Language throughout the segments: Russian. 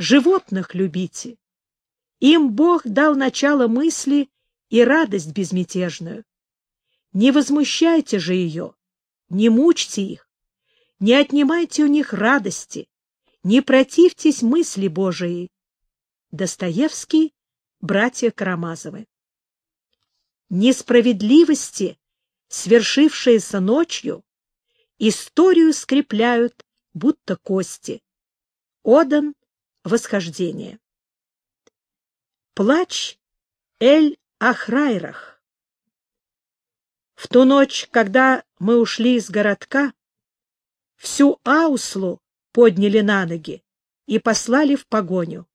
животных любите. Им Бог дал начало мысли и радость безмятежную. Не возмущайте же ее, не мучьте их, не отнимайте у них радости, не противьтесь мысли Божией. Достоевский, братья Карамазовы. Несправедливости, свершившиеся ночью, историю скрепляют, будто кости. Одан Восхождение. Плач Эль-Ахрайрах. В ту ночь, когда мы ушли из городка, всю Ауслу подняли на ноги и послали в погоню.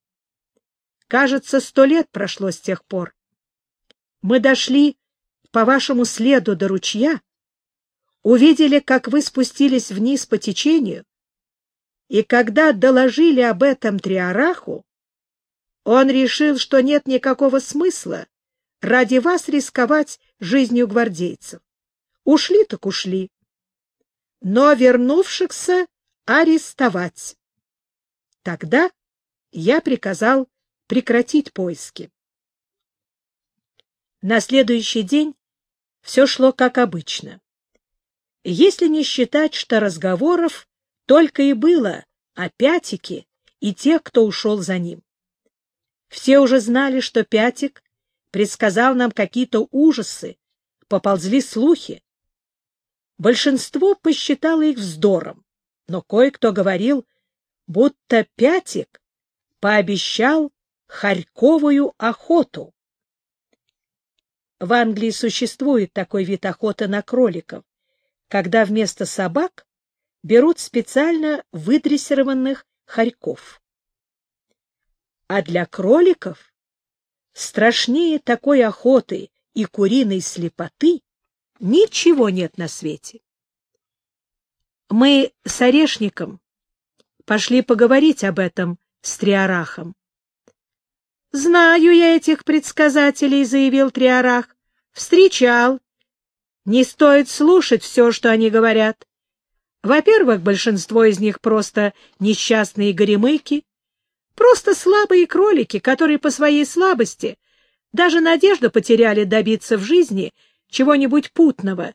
Кажется, сто лет прошло с тех пор. Мы дошли по вашему следу до ручья, увидели, как вы спустились вниз по течению, и когда доложили об этом Триараху, он решил, что нет никакого смысла ради вас рисковать жизнью гвардейцев. Ушли так ушли. Но вернувшихся арестовать. Тогда я приказал прекратить поиски. На следующий день все шло как обычно. Если не считать, что разговоров только и было о Пятике и тех, кто ушел за ним. Все уже знали, что Пятик предсказал нам какие-то ужасы, поползли слухи. Большинство посчитало их вздором, но кое-кто говорил, будто Пятик пообещал Харьковую охоту. В Англии существует такой вид охоты на кроликов, когда вместо собак берут специально выдрессированных хорьков. А для кроликов страшнее такой охоты и куриной слепоты ничего нет на свете. Мы с Орешником пошли поговорить об этом с Триарахом. «Знаю я этих предсказателей», — заявил Триарах. «Встречал. Не стоит слушать все, что они говорят. Во-первых, большинство из них просто несчастные горемыки, просто слабые кролики, которые по своей слабости даже надежду потеряли добиться в жизни чего-нибудь путного,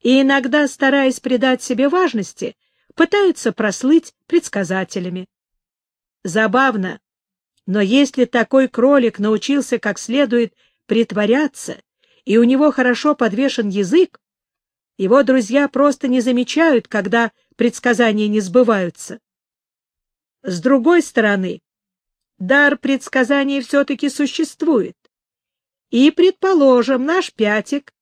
и иногда, стараясь придать себе важности, пытаются прослыть предсказателями. Забавно, но если такой кролик научился как следует притворяться, и у него хорошо подвешен язык, его друзья просто не замечают, когда предсказания не сбываются. С другой стороны, дар предсказания все-таки существует. И, предположим, наш пятик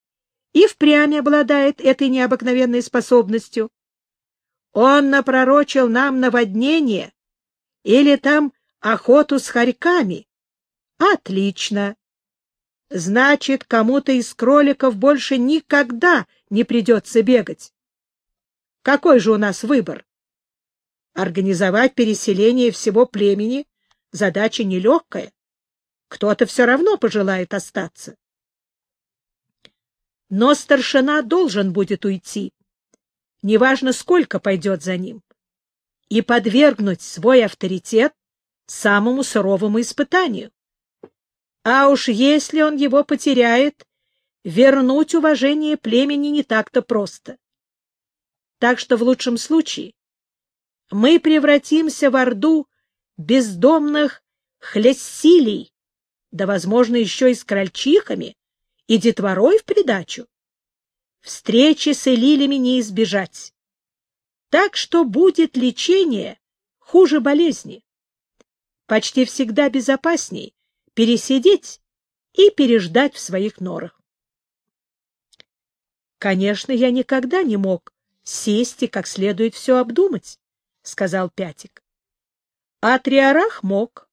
и впрямь обладает этой необыкновенной способностью. Он напророчил нам наводнение или там охоту с хорьками. Отлично. Значит, кому-то из кроликов больше никогда не придется бегать. Какой же у нас выбор? Организовать переселение всего племени — задача нелегкая. Кто-то все равно пожелает остаться. Но старшина должен будет уйти, неважно, сколько пойдет за ним, и подвергнуть свой авторитет самому суровому испытанию. А уж если он его потеряет, вернуть уважение племени не так-то просто. Так что в лучшем случае мы превратимся в орду бездомных хлессилей, да, возможно, еще и с крольчихами и детворой в придачу. Встречи с элилями не избежать. Так что будет лечение хуже болезни. Почти всегда безопасней пересидеть и переждать в своих норах. Конечно, я никогда не мог сесть и как следует все обдумать, — сказал Пятик. А Триарах мог.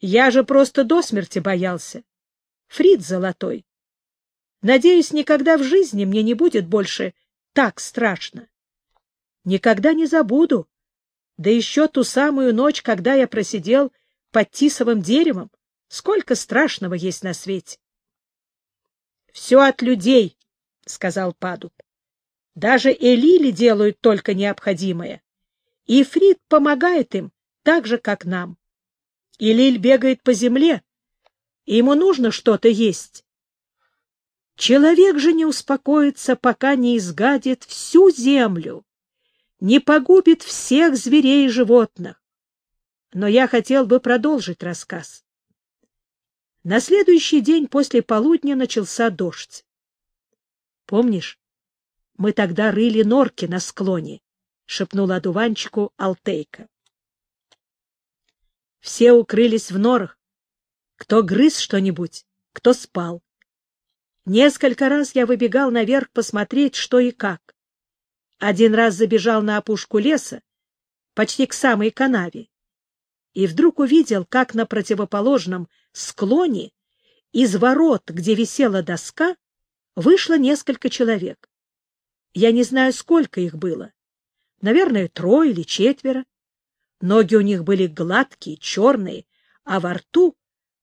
Я же просто до смерти боялся. Фрид золотой. Надеюсь, никогда в жизни мне не будет больше так страшно. Никогда не забуду. Да еще ту самую ночь, когда я просидел под тисовым деревом. Сколько страшного есть на свете. Все от людей, — сказал Падуб. — Даже Элили делают только необходимое, и Фрид помогает им так же, как нам. И Лиль бегает по земле, ему нужно что-то есть. Человек же не успокоится, пока не изгадит всю землю, не погубит всех зверей и животных. Но я хотел бы продолжить рассказ. На следующий день после полудня начался дождь. Помнишь, мы тогда рыли норки на склоне, — шепнула одуванчику Алтейка. Все укрылись в норах. Кто грыз что-нибудь, кто спал. Несколько раз я выбегал наверх посмотреть, что и как. Один раз забежал на опушку леса, почти к самой канаве, и вдруг увидел, как на противоположном склоне из ворот, где висела доска, вышло несколько человек. Я не знаю, сколько их было. Наверное, трое или четверо. Ноги у них были гладкие, черные, а во рту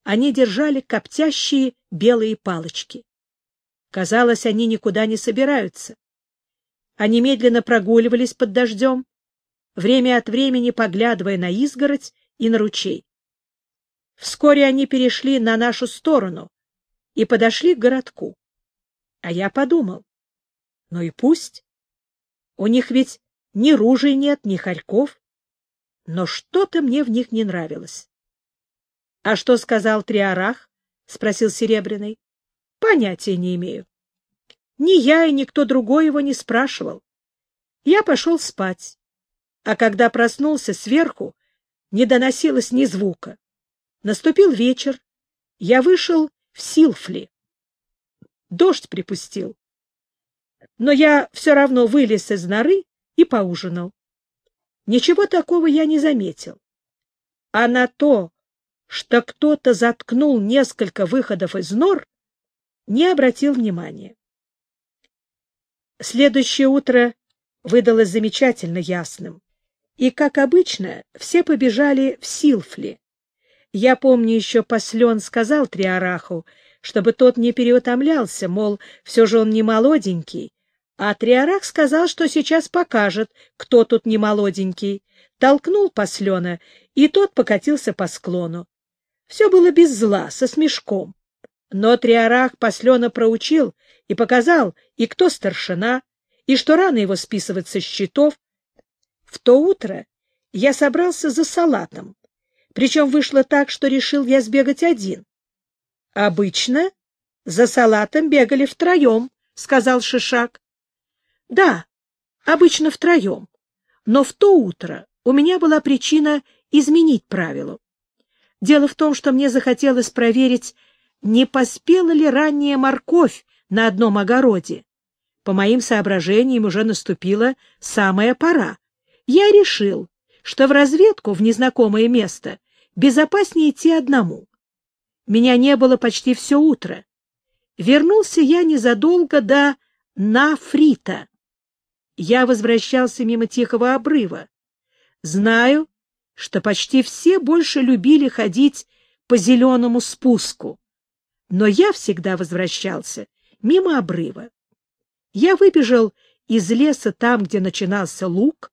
они держали коптящие белые палочки. Казалось, они никуда не собираются. Они медленно прогуливались под дождем, время от времени поглядывая на изгородь и на ручей. Вскоре они перешли на нашу сторону и подошли к городку. А я подумал, ну и пусть. У них ведь ни ружей нет, ни хорьков. Но что-то мне в них не нравилось. — А что сказал Триарах? — спросил Серебряный. — Понятия не имею. Ни я и никто другой его не спрашивал. Я пошел спать, а когда проснулся сверху, не доносилось ни звука. Наступил вечер, я вышел в Силфли. Дождь припустил. Но я все равно вылез из норы и поужинал. Ничего такого я не заметил. А на то, что кто-то заткнул несколько выходов из нор, не обратил внимания. Следующее утро выдалось замечательно ясным. И, как обычно, все побежали в Силфли. Я помню, еще послен сказал Триараху, чтобы тот не переутомлялся, мол, все же он не молоденький. А Триарах сказал, что сейчас покажет, кто тут не молоденький. Толкнул послена, и тот покатился по склону. Все было без зла, со смешком. Но Триарах послена проучил и показал, и кто старшина, и что рано его списывать со счетов, в то утро я собрался за салатом, причем вышло так, что решил я сбегать один. — Обычно за салатом бегали втроем, — сказал Шишак. — Да, обычно втроем, но в то утро у меня была причина изменить правило. Дело в том, что мне захотелось проверить, не поспела ли ранняя морковь на одном огороде. По моим соображениям уже наступила самая пора я решил, что в разведку в незнакомое место безопаснее идти одному. Меня не было почти все утро. Вернулся я незадолго до Нафрита. Я возвращался мимо тихого обрыва. Знаю, что почти все больше любили ходить по зеленому спуску, но я всегда возвращался мимо обрыва. Я выбежал из леса там, где начинался луг,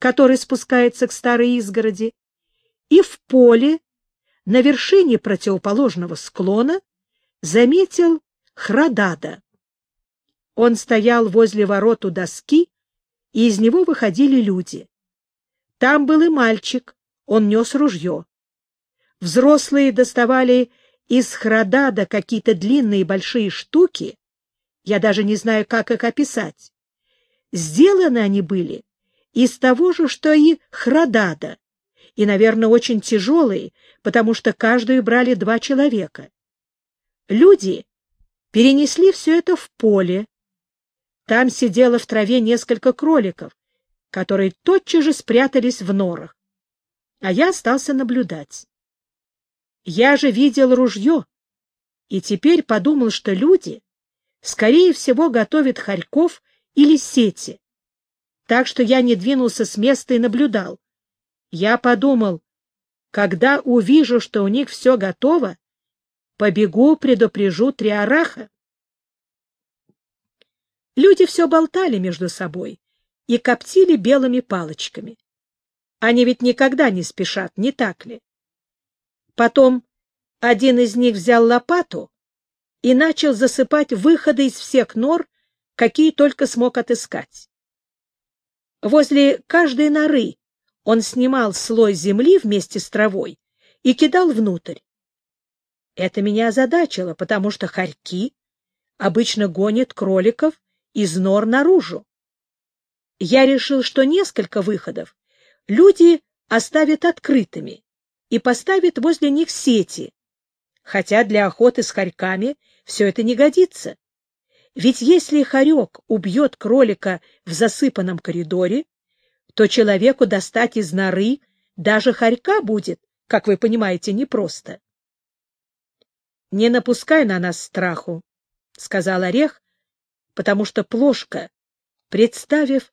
который спускается к старой изгороди, и в поле на вершине противоположного склона заметил Храдада. Он стоял возле ворот у доски, и из него выходили люди. Там был и мальчик, он нес ружье. Взрослые доставали из Храдада какие-то длинные большие штуки, я даже не знаю, как их описать. Сделаны они были из того же, что и храдада, и, наверное, очень тяжелые, потому что каждую брали два человека. Люди перенесли все это в поле. Там сидело в траве несколько кроликов, которые тотчас же спрятались в норах. А я остался наблюдать. Я же видел ружье, и теперь подумал, что люди, скорее всего, готовят хорьков или сети так что я не двинулся с места и наблюдал. Я подумал, когда увижу, что у них все готово, побегу, предупрежу Триараха. Люди все болтали между собой и коптили белыми палочками. Они ведь никогда не спешат, не так ли? Потом один из них взял лопату и начал засыпать выходы из всех нор, какие только смог отыскать. Возле каждой норы он снимал слой земли вместе с травой и кидал внутрь. Это меня озадачило, потому что хорьки обычно гонят кроликов из нор наружу. Я решил, что несколько выходов люди оставят открытыми и поставят возле них сети, хотя для охоты с хорьками все это не годится. Ведь если хорек убьет кролика в засыпанном коридоре, то человеку достать из норы даже хорька будет, как вы понимаете, непросто. — Не напускай на нас страху, — сказал Орех, потому что Плошка, представив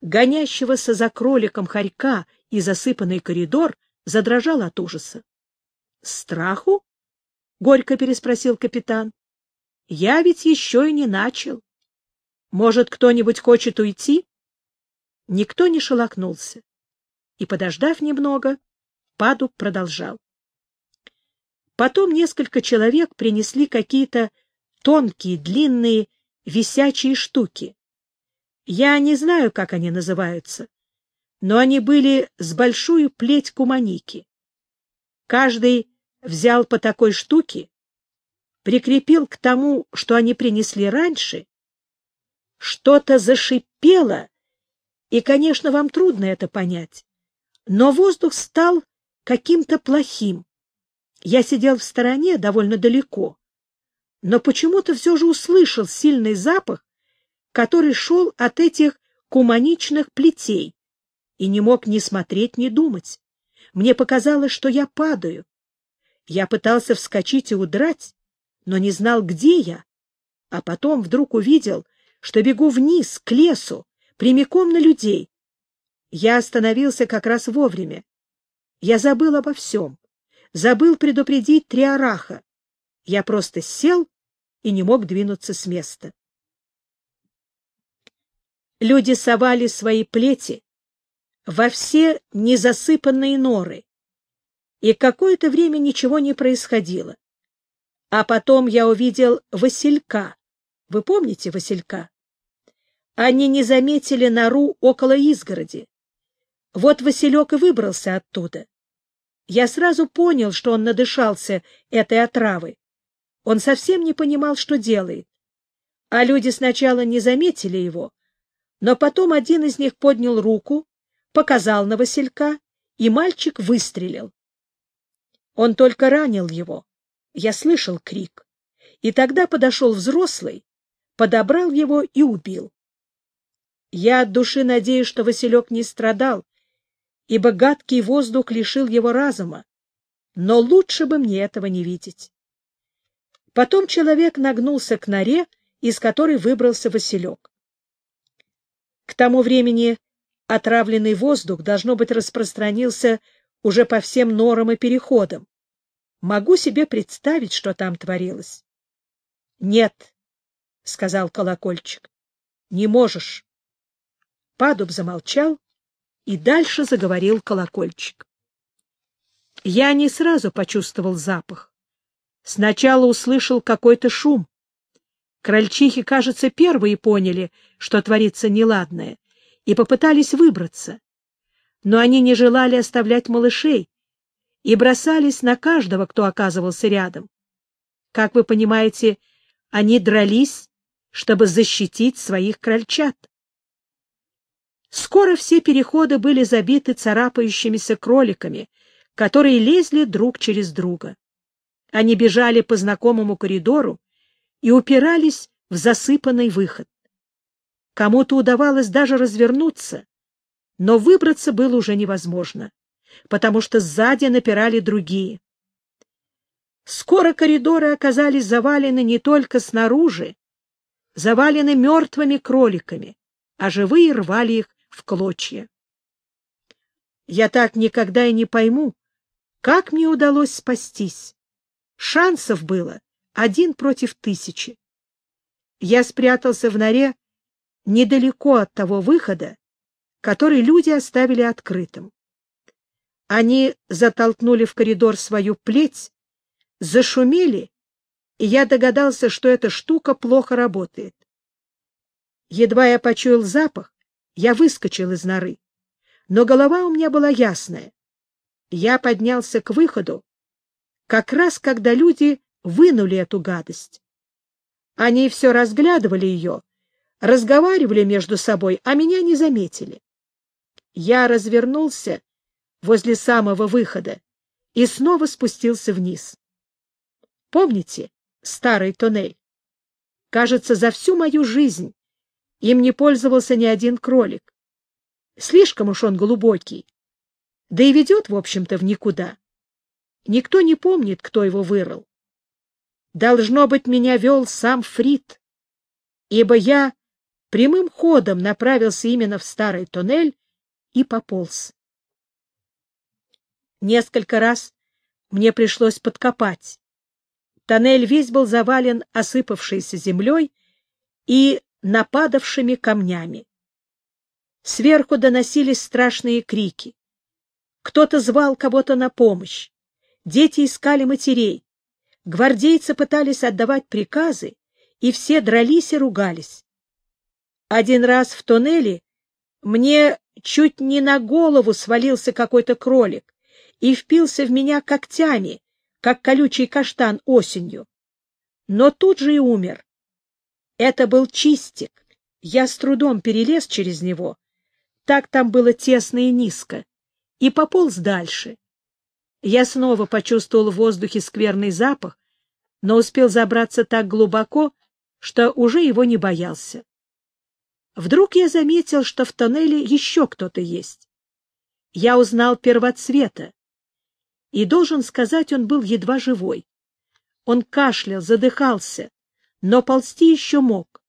гонящегося за кроликом хорька и засыпанный коридор, задрожал от ужаса. — Страху? — горько переспросил капитан. — Я ведь еще и не начал. Может, кто-нибудь хочет уйти? Никто не шелохнулся. И, подождав немного, Падуб продолжал. Потом несколько человек принесли какие-то тонкие, длинные, висячие штуки. Я не знаю, как они называются, но они были с большую плеть куманики. Каждый взял по такой штуке, прикрепил к тому, что они принесли раньше, что-то зашипело, и, конечно, вам трудно это понять, но воздух стал каким-то плохим. Я сидел в стороне довольно далеко, но почему-то все же услышал сильный запах, который шел от этих куманичных плетей, и не мог ни смотреть, ни думать. Мне показалось, что я падаю. Я пытался вскочить и удрать, но не знал, где я, а потом вдруг увидел, что бегу вниз, к лесу, прямиком на людей. Я остановился как раз вовремя. Я забыл обо всем, забыл предупредить Триараха. Я просто сел и не мог двинуться с места. Люди совали свои плети во все незасыпанные норы, и какое-то время ничего не происходило. А потом я увидел Василька. Вы помните Василька? Они не заметили нору около изгороди. Вот Василек и выбрался оттуда. Я сразу понял, что он надышался этой отравы. Он совсем не понимал, что делает. А люди сначала не заметили его, но потом один из них поднял руку, показал на Василька, и мальчик выстрелил. Он только ранил его. Я слышал крик. И тогда подошел взрослый, подобрал его и убил. Я от души надеюсь, что Василек не страдал, ибо гадкий воздух лишил его разума, но лучше бы мне этого не видеть. Потом человек нагнулся к норе, из которой выбрался Василек. К тому времени отравленный воздух, должно быть, распространился уже по всем норам и переходам. Могу себе представить, что там творилось. — Нет, — сказал колокольчик, — не можешь. Падуб замолчал, и дальше заговорил колокольчик. Я не сразу почувствовал запах. Сначала услышал какой-то шум. Крольчихи, кажется, первые поняли, что творится неладное, и попытались выбраться. Но они не желали оставлять малышей и бросались на каждого, кто оказывался рядом. Как вы понимаете, они дрались, чтобы защитить своих крольчат. Скоро все переходы были забиты царапающимися кроликами, которые лезли друг через друга. Они бежали по знакомому коридору и упирались в засыпанный выход. Кому-то удавалось даже развернуться, но выбраться было уже невозможно, потому что сзади напирали другие. Скоро коридоры оказались завалены не только снаружи, завалены мертвыми кроликами, а живые рвали их в клочья. Я так никогда и не пойму, как мне удалось спастись. Шансов было один против тысячи. Я спрятался в норе недалеко от того выхода, который люди оставили открытым. Они затолкнули в коридор свою плеть, зашумели, и я догадался, что эта штука плохо работает. Едва я почуял запах, я выскочил из норы, но голова у меня была ясная. Я поднялся к выходу, как раз когда люди вынули эту гадость. Они все разглядывали ее, разговаривали между собой, а меня не заметили. Я развернулся возле самого выхода и снова спустился вниз. Помните старый туннель? Кажется, за всю мою жизнь им не пользовался ни один кролик. Слишком уж он глубокий. Да и ведет, в общем-то, в никуда. Никто не помнит, кто его вырыл. Должно быть, меня вел сам Фрид, ибо я прямым ходом направился именно в старый туннель и пополз. Несколько раз мне пришлось подкопать. Тоннель весь был завален осыпавшейся землей и нападавшими камнями. Сверху доносились страшные крики. Кто-то звал кого-то на помощь. Дети искали матерей. Гвардейцы пытались отдавать приказы, и все дрались и ругались. Один раз в туннеле мне чуть не на голову свалился какой-то кролик и впился в меня когтями, как колючий каштан осенью. Но тут же и умер. Это был чистик. Я с трудом перелез через него. Так там было тесно и низко. И пополз дальше. Я снова почувствовал в воздухе скверный запах, но успел забраться так глубоко, что уже его не боялся. Вдруг я заметил, что в тоннеле еще кто-то есть. Я узнал первоцвета, и, должен сказать, он был едва живой. Он кашлял, задыхался, но ползти еще мог.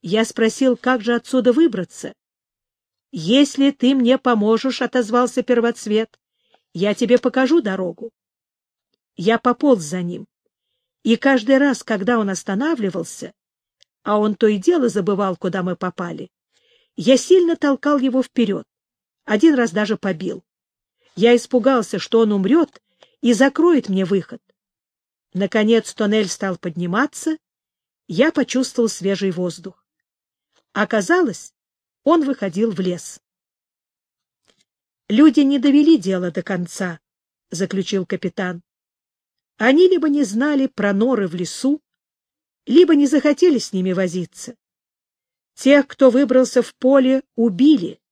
Я спросил, как же отсюда выбраться. «Если ты мне поможешь», — отозвался первоцвет, — «я тебе покажу дорогу». Я пополз за ним, и каждый раз, когда он останавливался, а он то и дело забывал, куда мы попали, я сильно толкал его вперед, один раз даже побил. Я испугался, что он умрет и закроет мне выход. Наконец тоннель стал подниматься, я почувствовал свежий воздух. Оказалось, он выходил в лес. «Люди не довели дело до конца», — заключил капитан. «Они либо не знали про норы в лесу, либо не захотели с ними возиться. Тех, кто выбрался в поле, убили,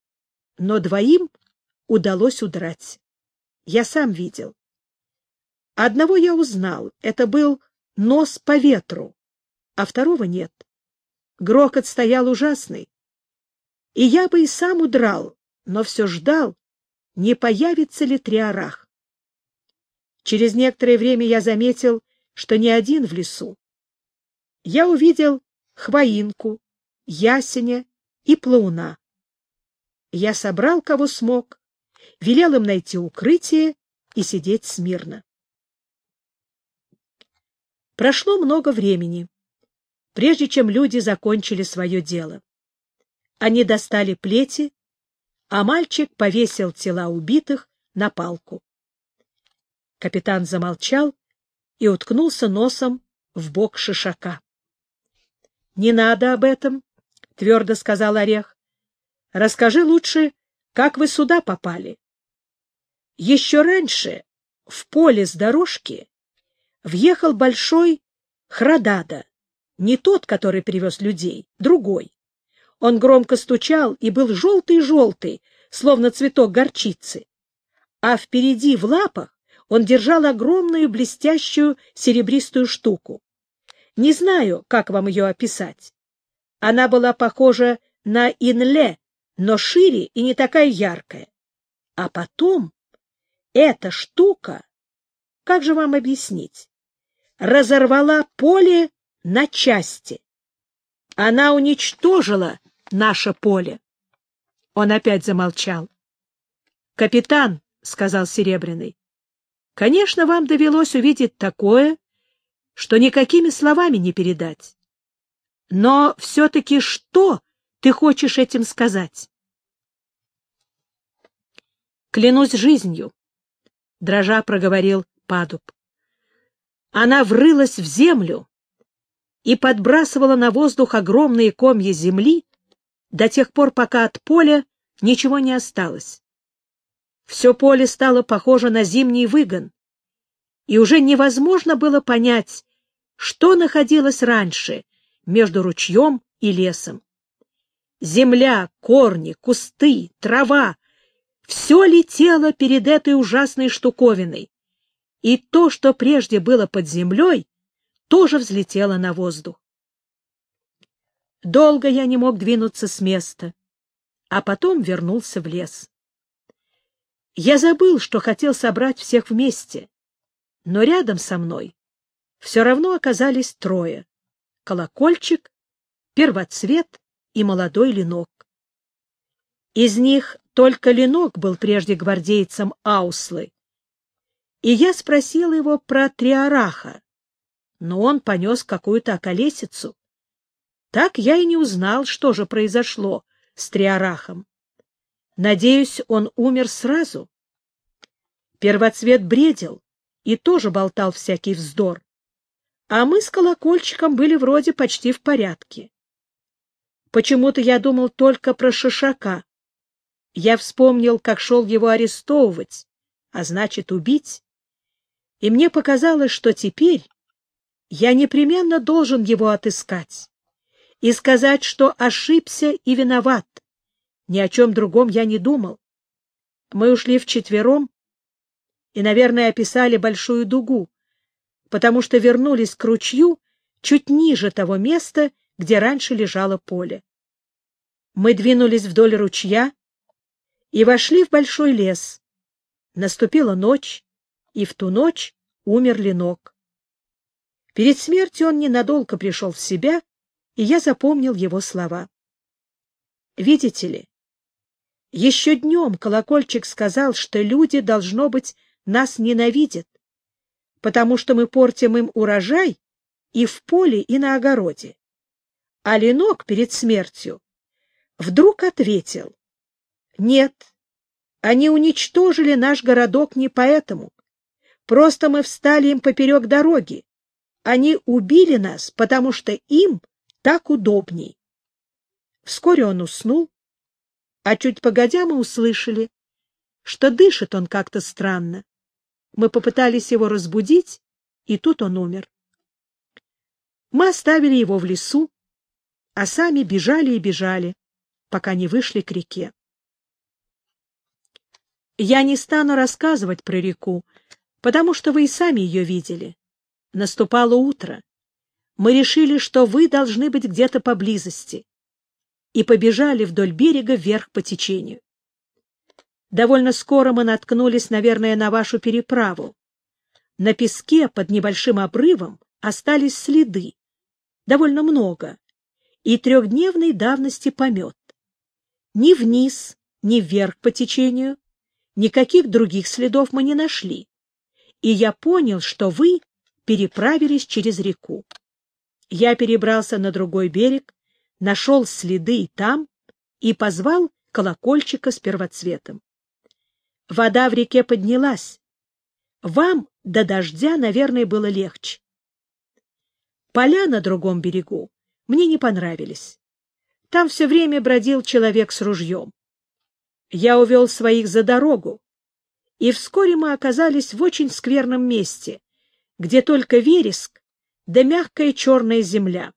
но двоим удалось удрать. Я сам видел. Одного я узнал, это был нос по ветру, а второго нет. Грохот стоял ужасный. И я бы и сам удрал, но все ждал, не появится ли триарах. Через некоторое время я заметил, что не один в лесу. Я увидел хвоинку, ясеня и плауна. Я собрал, кого смог, велел им найти укрытие и сидеть смирно. Прошло много времени, прежде чем люди закончили свое дело. Они достали плети, а мальчик повесил тела убитых на палку. Капитан замолчал и уткнулся носом в бок шишака. — Не надо об этом, — твердо сказал Орех. — Расскажи лучше, как вы сюда попали. Еще раньше в поле с дорожки въехал большой Храдада, не тот, который привез людей, другой. Он громко стучал и был желтый-желтый, словно цветок горчицы. А впереди в лапах он держал огромную блестящую серебристую штуку. Не знаю, как вам ее описать. Она была похожа на инле, но шире и не такая яркая. А потом эта штука, как же вам объяснить, разорвала поле на части. Она уничтожила наше поле. Он опять замолчал. — Капитан, — сказал Серебряный, — конечно, вам довелось увидеть такое, что никакими словами не передать. Но все-таки что ты хочешь этим сказать? Клянусь жизнью, дрожа проговорил Падуб. Она врылась в землю и подбрасывала на воздух огромные комья земли до тех пор, пока от поля ничего не осталось. Все поле стало похоже на зимний выгон, и уже невозможно было понять, что находилось раньше между ручьем и лесом. Земля, корни, кусты, трава — все летело перед этой ужасной штуковиной, и то, что прежде было под землей, тоже взлетело на воздух. Долго я не мог двинуться с места, а потом вернулся в лес. Я забыл, что хотел собрать всех вместе, но рядом со мной все равно оказались трое — колокольчик, первоцвет и молодой ленок. Из них только ленок был прежде гвардейцем Ауслы, и я спросил его про Триараха, но он понес какую-то околесицу. Так я и не узнал, что же произошло с Триарахом. Надеюсь, он умер сразу. Первоцвет бредил и тоже болтал всякий вздор, а мы с колокольчиком были вроде почти в порядке. Почему-то я думал только про Шишака. Я вспомнил, как шел его арестовывать, а значит, убить и мне показалось, что теперь я непременно должен его отыскать и сказать, что ошибся и виноват. Ни о чем другом я не думал. Мы ушли вчетвером и, наверное, описали большую дугу, потому что вернулись к ручью чуть ниже того места, где раньше лежало поле. Мы двинулись вдоль ручья и вошли в большой лес. Наступила ночь, и в ту ночь умер Ленок. Перед смертью он ненадолго пришел в себя, и я запомнил его слова. Видите ли, еще днем колокольчик сказал, что люди, должно быть, нас ненавидят, потому что мы портим им урожай и в поле, и на огороде. А Ленок перед смертью вдруг ответил, «Нет, они уничтожили наш городок не поэтому. Просто мы встали им поперек дороги. Они убили нас, потому что им так удобней. Вскоре он уснул, а чуть погодя мы услышали, что дышит он как-то странно. Мы попытались его разбудить, и тут он умер. Мы оставили его в лесу, а сами бежали и бежали, пока не вышли к реке. Я не стану рассказывать про реку, потому что вы и сами ее видели. Наступало утро. Мы решили, что вы должны быть где-то поблизости, и побежали вдоль берега вверх по течению. Довольно скоро мы наткнулись, наверное, на вашу переправу. На песке под небольшим обрывом остались следы, довольно много, и трехдневной давности помет. Ни вниз, ни вверх по течению никаких других следов мы не нашли и я понял, что вы переправились через реку. Я перебрался на другой берег, нашел следы там и позвал колокольчика с первоцветом. Вода в реке поднялась. Вам до дождя, наверное, было легче. Поля на другом берегу мне не понравились. Там все время бродил человек с ружьем. Я увел своих за дорогу, и вскоре мы оказались в очень скверном месте, где только вереск да мягкая черная земля.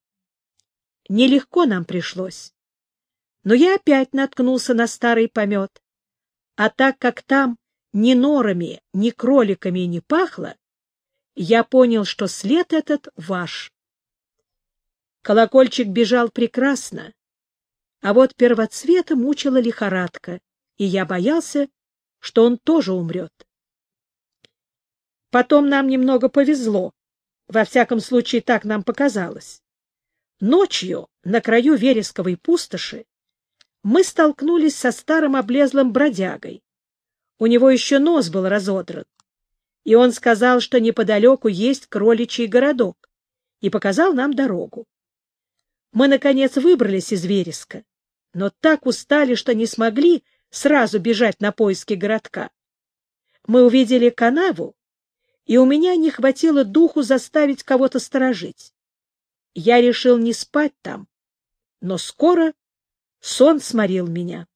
Нелегко нам пришлось. Но я опять наткнулся на старый помет, а так как там ни норами, ни кроликами не пахло, я понял, что след этот ваш. Колокольчик бежал прекрасно, а вот первоцвета мучила лихорадка, и я боялся, что он тоже умрет. Потом нам немного повезло. Во всяком случае, так нам показалось. Ночью на краю вересковой пустоши мы столкнулись со старым облезлым бродягой. У него еще нос был разодран, и он сказал, что неподалеку есть кроличий городок, и показал нам дорогу. Мы, наконец, выбрались из вереска, но так устали, что не смогли сразу бежать на поиски городка. мы увидели канаву, и у меня не хватило духу заставить кого-то сторожить. Я решил не спать там, но скоро сон сморил меня.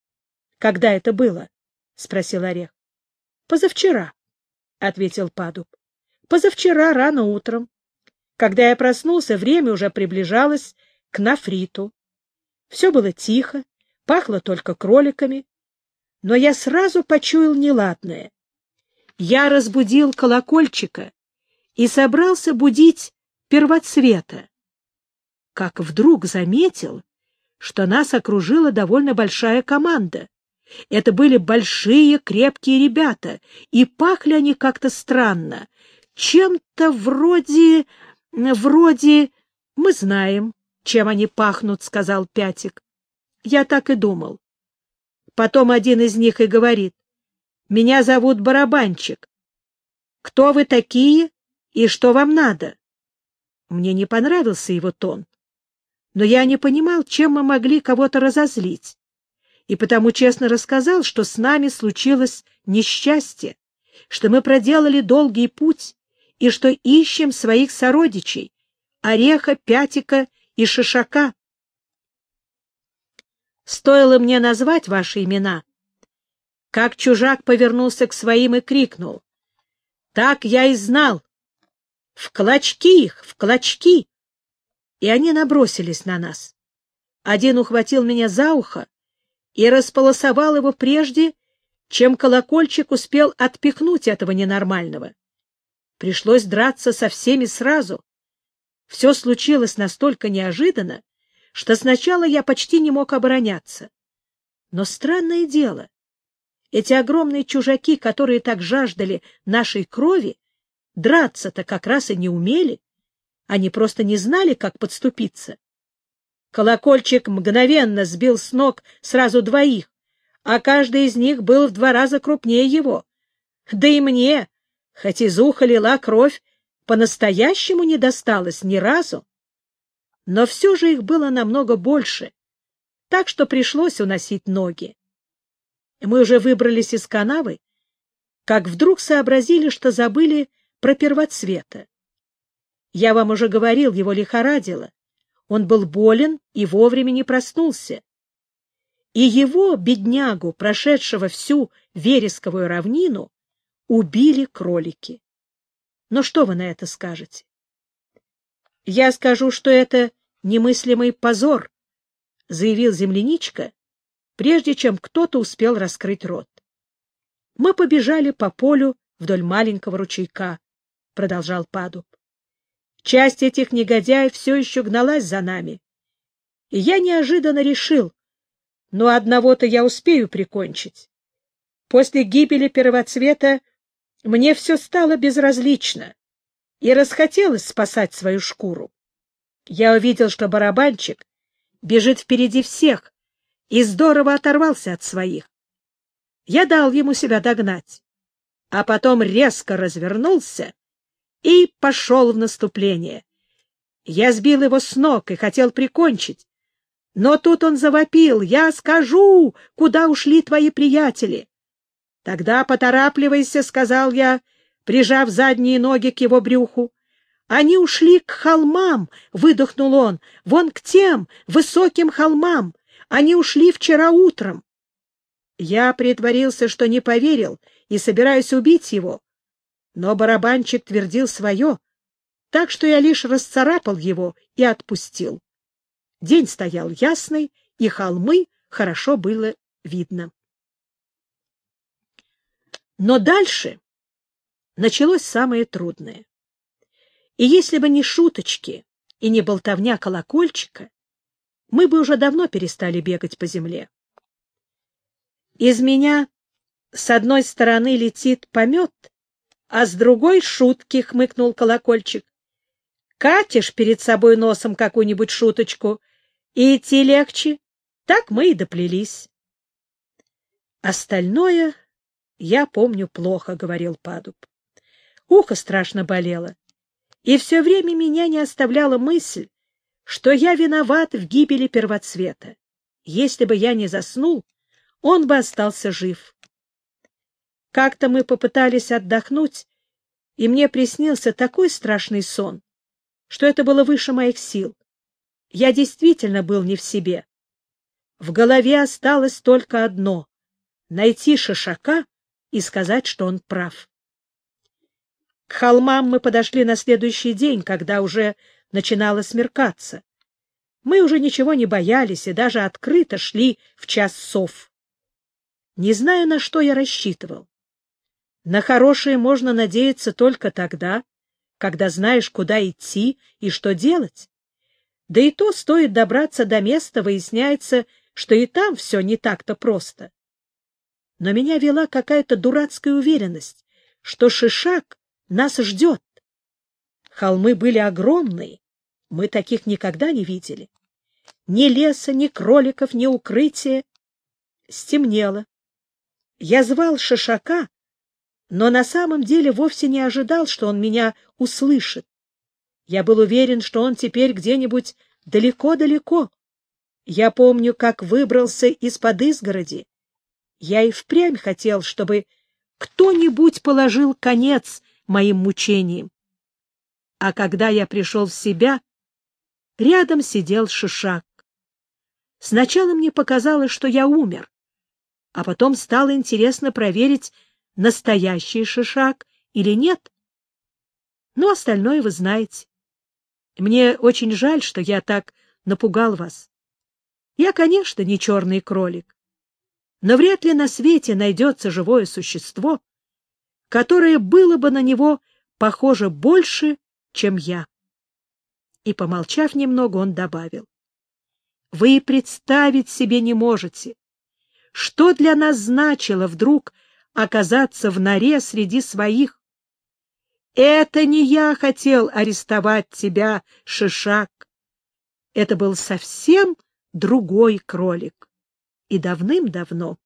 — Когда это было? — спросил Орех. — Позавчера, — ответил Падуб. — Позавчера рано утром. Когда я проснулся, время уже приближалось к нафриту. Все было тихо, пахло только кроликами, но я сразу почуял неладное. Я разбудил колокольчика и собрался будить первоцвета, как вдруг заметил, что нас окружила довольно большая команда. Это были большие крепкие ребята, и пахли они как-то странно, чем-то вроде... вроде... Мы знаем, чем они пахнут, — сказал Пятик. Я так и думал. Потом один из них и говорит, «Меня зовут Барабанчик. Кто вы такие и что вам надо?» Мне не понравился его тон, но я не понимал, чем мы могли кого-то разозлить, и потому честно рассказал, что с нами случилось несчастье, что мы проделали долгий путь и что ищем своих сородичей, Ореха, Пятика и Шишака. Стоило мне назвать ваши имена, как чужак повернулся к своим и крикнул. Так я и знал. В клочки их, в клочки! И они набросились на нас. Один ухватил меня за ухо и располосовал его прежде, чем колокольчик успел отпихнуть этого ненормального. Пришлось драться со всеми сразу. Все случилось настолько неожиданно, что сначала я почти не мог обороняться. Но странное дело, эти огромные чужаки, которые так жаждали нашей крови, драться-то как раз и не умели. Они просто не знали, как подступиться. Колокольчик мгновенно сбил с ног сразу двоих, а каждый из них был в два раза крупнее его. Да и мне, хоть из уха лила кровь, по-настоящему не досталось ни разу но все же их было намного больше, так что пришлось уносить ноги. Мы уже выбрались из канавы, как вдруг сообразили, что забыли про первоцвета. Я вам уже говорил, его лихорадило. Он был болен и вовремя не проснулся. И его, беднягу, прошедшего всю вересковую равнину, убили кролики. Но что вы на это скажете? Я скажу, что это немыслимый позор, — заявил земляничка, прежде чем кто-то успел раскрыть рот. Мы побежали по полю вдоль маленького ручейка, — продолжал Падуб. Часть этих негодяев все еще гналась за нами. И я неожиданно решил, но одного-то я успею прикончить. После гибели первоцвета мне все стало безразлично, и расхотелось спасать свою шкуру. Я увидел, что барабанчик бежит впереди всех и здорово оторвался от своих. Я дал ему себя догнать, а потом резко развернулся и пошел в наступление. Я сбил его с ног и хотел прикончить, но тут он завопил, «Я скажу, куда ушли твои приятели!» «Тогда поторапливайся», — сказал я, прижав задние ноги к его брюху. Они ушли к холмам, — выдохнул он, — вон к тем высоким холмам. Они ушли вчера утром. Я притворился, что не поверил и собираюсь убить его. Но барабанчик твердил свое, так что я лишь расцарапал его и отпустил. День стоял ясный, и холмы хорошо было видно. Но дальше началось самое трудное. И если бы не шуточки и не болтовня колокольчика, мы бы уже давно перестали бегать по земле. Из меня с одной стороны летит помет, а с другой — шутки, — хмыкнул колокольчик. Катишь перед собой носом какую-нибудь шуточку, и идти легче. Так мы и доплелись. Остальное я помню плохо, — говорил Падуб. Ухо страшно болело и все время меня не оставляла мысль, что я виноват в гибели первоцвета. Если бы я не заснул, он бы остался жив. Как-то мы попытались отдохнуть, и мне приснился такой страшный сон, что это было выше моих сил. Я действительно был не в себе. В голове осталось только одно — найти Шишака и сказать, что он прав. К холмам мы подошли на следующий день, когда уже начинало смеркаться. Мы уже ничего не боялись и даже открыто шли в час сов. Не знаю, на что я рассчитывал. На хорошее можно надеяться только тогда, когда знаешь, куда идти и что делать. Да и то стоит добраться до места, выясняется, что и там все не так-то просто. Но меня вела какая-то дурацкая уверенность, что Шишак нас ждет. Холмы были огромные, мы таких никогда не видели. Ни леса, ни кроликов, ни укрытия. Стемнело. Я звал Шишака, но на самом деле вовсе не ожидал, что он меня услышит. Я был уверен, что он теперь где-нибудь далеко-далеко. Я помню, как выбрался из-под изгороди. Я и впрямь хотел, чтобы кто-нибудь положил конец моим мучениям. А когда я пришел в себя, рядом сидел Шишак. Сначала мне показалось, что я умер, а потом стало интересно проверить, настоящий Шишак или нет. Но остальное вы знаете. Мне очень жаль, что я так напугал вас. Я, конечно, не черный кролик, но вряд ли на свете найдется живое существо, которое было бы на него похоже больше, чем я. И, помолчав немного, он добавил. Вы представить себе не можете, что для нас значило вдруг оказаться в норе среди своих. Это не я хотел арестовать тебя, Шишак. Это был совсем другой кролик. И давным-давно